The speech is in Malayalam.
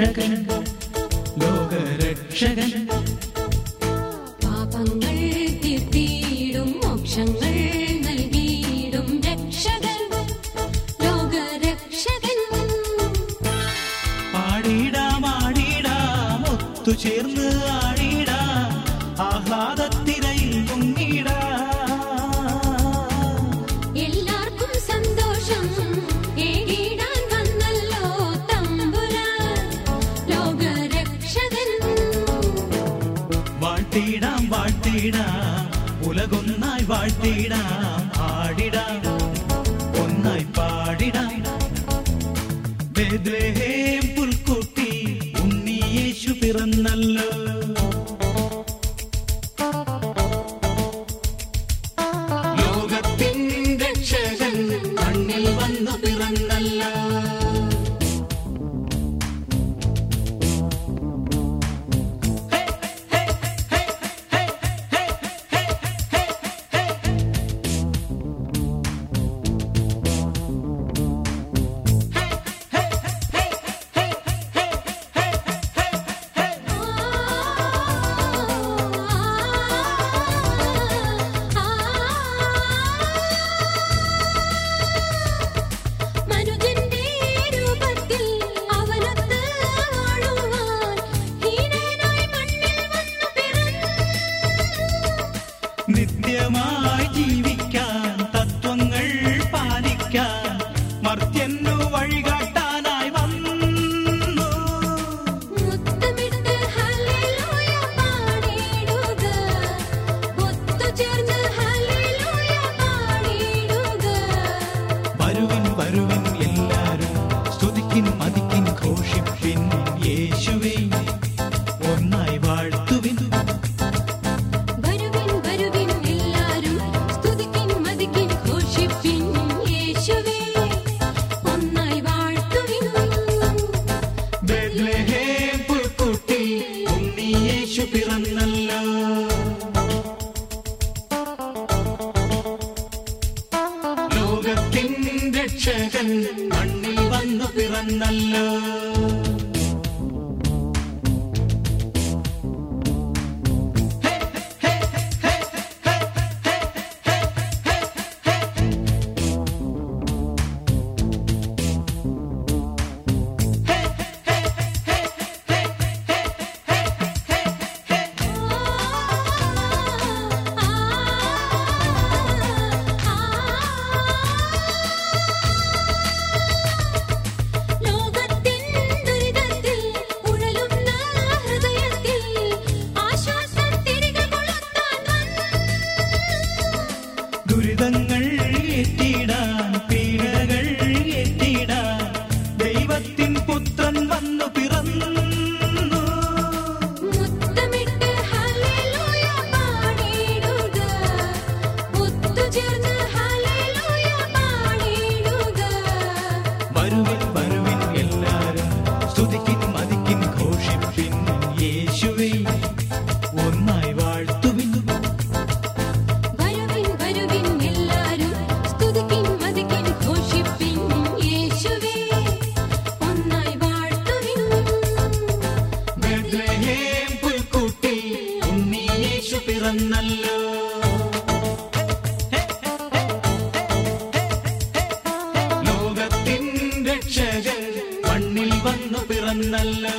രക്ഷകൻ ലോകരക്ഷകൻ. പാപങ്ങൾ തീർത്തിയിടും മോക്ഷങ്ങൾ നൽകിയിടും രക്ഷകൻ ലോകരക്ഷകൻ. പാടിടാം ആടിടാം ഒത്തുചേർന്ന് ആടിടാം വാഴ്ത്തിടാം വാഴ്ത്തിടാം. ഉലകൊന്നായി വാഴ്ത്തിടാം ആടിടാം ഒന്നായി പാടിടാം. പുൽക്കുട്ടി ഉണ്ണി യേശു പിറന്നല്ലോ. பார்த்து வழிகள் രക്ഷകൻ മണ്ണിൽ വന്നു പിറന്നല്ലോ. സ്തുതിക്കിൻ മതിക്കിൻ ഘോഷിപ്പിൻ യേശുവേ. ഒന്നായി വാഴ്ത്തുവിൻ വരുവിൻ വരുവിൻ എല്ലാരും സ്തുതിക്കിൻ മതിക്കിൻ ഘോഷിപ്പിൻ യേശുവേ. ഒന്നായി വാഴ്ത്തുവിൻ ബേത്ലഹേം പുൽക്കുട്ടി ഉണ്ണി യേശു പിറന്നല്ലോ. അന്നു പിറന്നല്ലോ.